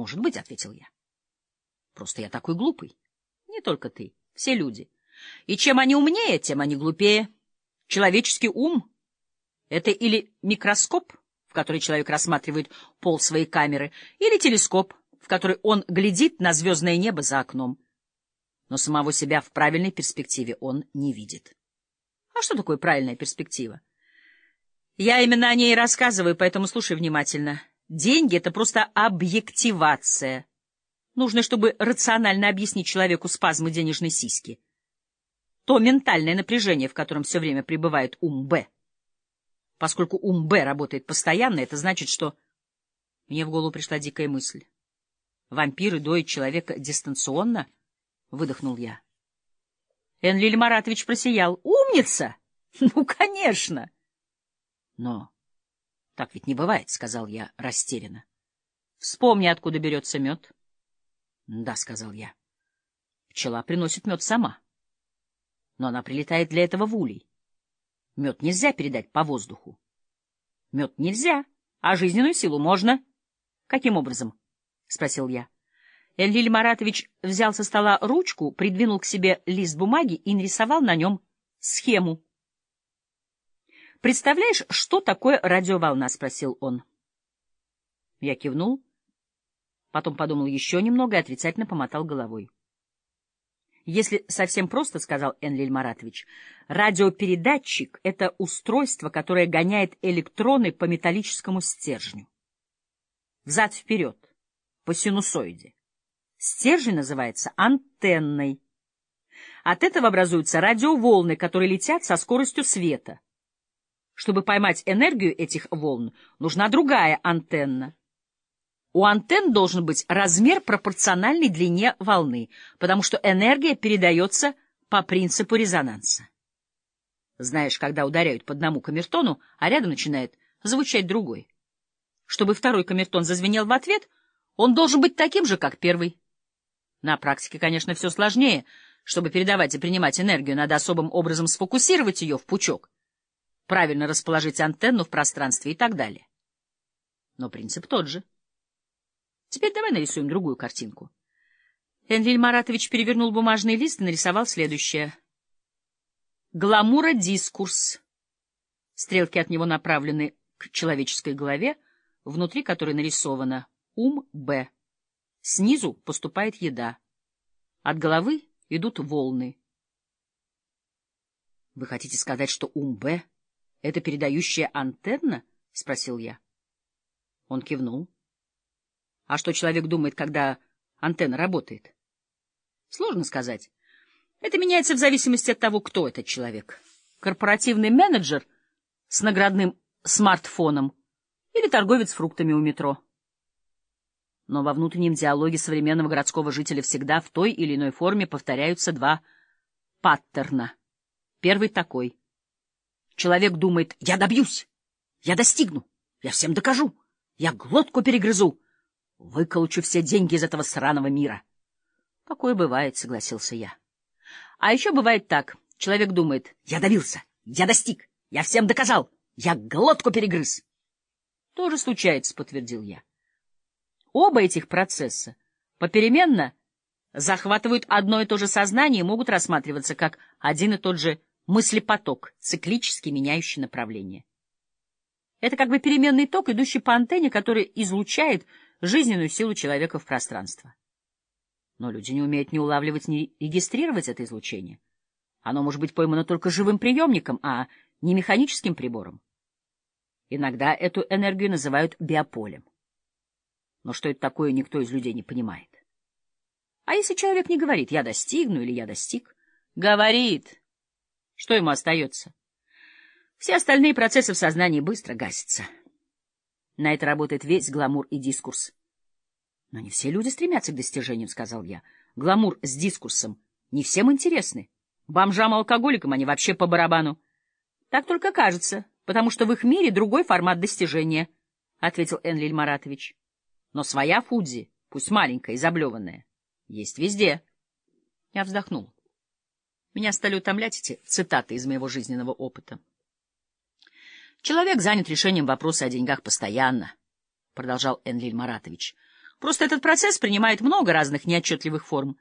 Может быть, — ответил я. Просто я такой глупый. Не только ты, все люди. И чем они умнее, тем они глупее. Человеческий ум — это или микроскоп, в который человек рассматривает пол своей камеры, или телескоп, в который он глядит на звездное небо за окном. Но самого себя в правильной перспективе он не видит. А что такое правильная перспектива? Я именно о ней рассказываю, поэтому слушай внимательно. Деньги — это просто объективация. Нужно, чтобы рационально объяснить человеку спазмы денежной сиськи. То ментальное напряжение, в котором все время пребывает ум Б. Поскольку ум Б работает постоянно, это значит, что... Мне в голову пришла дикая мысль. Вампиры доят человека дистанционно? Выдохнул я. Энлиль Маратович просиял. Умница! Ну, конечно! Но так ведь не бывает, — сказал я растерянно. Вспомни, откуда берется мед. Да, — сказал я. Пчела приносит мед сама. Но она прилетает для этого в улей. Мед нельзя передать по воздуху. Мед нельзя, а жизненную силу можно. Каким образом? — спросил я. Эльвиль Маратович взял со стола ручку, придвинул к себе лист бумаги и нарисовал на нем схему. «Представляешь, что такое радиоволна?» — спросил он. Я кивнул Потом подумал еще немного и отрицательно помотал головой. Если совсем просто, — сказал Энлиль Маратович, — радиопередатчик — это устройство, которое гоняет электроны по металлическому стержню. Взад-вперед, по синусоиде. Стержень называется антенной. От этого образуются радиоволны, которые летят со скоростью света. Чтобы поймать энергию этих волн, нужна другая антенна. У антенн должен быть размер пропорциональный длине волны, потому что энергия передается по принципу резонанса. Знаешь, когда ударяют по одному камертону, а рядом начинает звучать другой. Чтобы второй камертон зазвенел в ответ, он должен быть таким же, как первый. На практике, конечно, все сложнее. Чтобы передавать и принимать энергию, надо особым образом сфокусировать ее в пучок, правильно расположить антенну в пространстве и так далее. Но принцип тот же. Теперь давай нарисуем другую картинку. Энлиль Маратович перевернул бумажный лист и нарисовал следующее. Гламура-дискурс. Стрелки от него направлены к человеческой голове, внутри которой нарисовано ум Б. Снизу поступает еда. От головы идут волны. — Вы хотите сказать, что ум Б — это передающая антенна? — спросил я. Он кивнул. А что человек думает, когда антенна работает? Сложно сказать. Это меняется в зависимости от того, кто этот человек. Корпоративный менеджер с наградным смартфоном или торговец фруктами у метро. Но во внутреннем диалоге современного городского жителя всегда в той или иной форме повторяются два паттерна. Первый такой. Человек думает «я добьюсь», «я достигну», «я всем докажу», «я глотку перегрызу», Выколочу все деньги из этого сраного мира. — Такое бывает, — согласился я. А еще бывает так. Человек думает, я добился, я достиг, я всем доказал, я глотку перегрыз. — Тоже случается, — подтвердил я. Оба этих процесса попеременно захватывают одно и то же сознание и могут рассматриваться как один и тот же мыслепоток, циклически меняющий направление. Это как бы переменный ток, идущий по антенне, который излучает жизненную силу человека в пространство. Но люди не умеют ни улавливать, ни регистрировать это излучение. Оно может быть поймано только живым приемником, а не механическим прибором. Иногда эту энергию называют биополем. Но что это такое, никто из людей не понимает. А если человек не говорит «я достигну» или «я достиг»? Говорит. Что ему остается? Все остальные процессы в сознании быстро гасятся. На это работает весь гламур и дискурс. — Но не все люди стремятся к достижениям, — сказал я. Гламур с дискурсом не всем интересны. Бомжам-алкоголикам они вообще по барабану. — Так только кажется, потому что в их мире другой формат достижения, — ответил Энлиль Маратович. — Но своя Фудзи, пусть маленькая и заблеванная, есть везде. Я вздохнул. Меня стали утомлять эти цитаты из моего жизненного опыта. Человек занят решением вопроса о деньгах постоянно, — продолжал Энлиль Маратович. Просто этот процесс принимает много разных неотчетливых форм.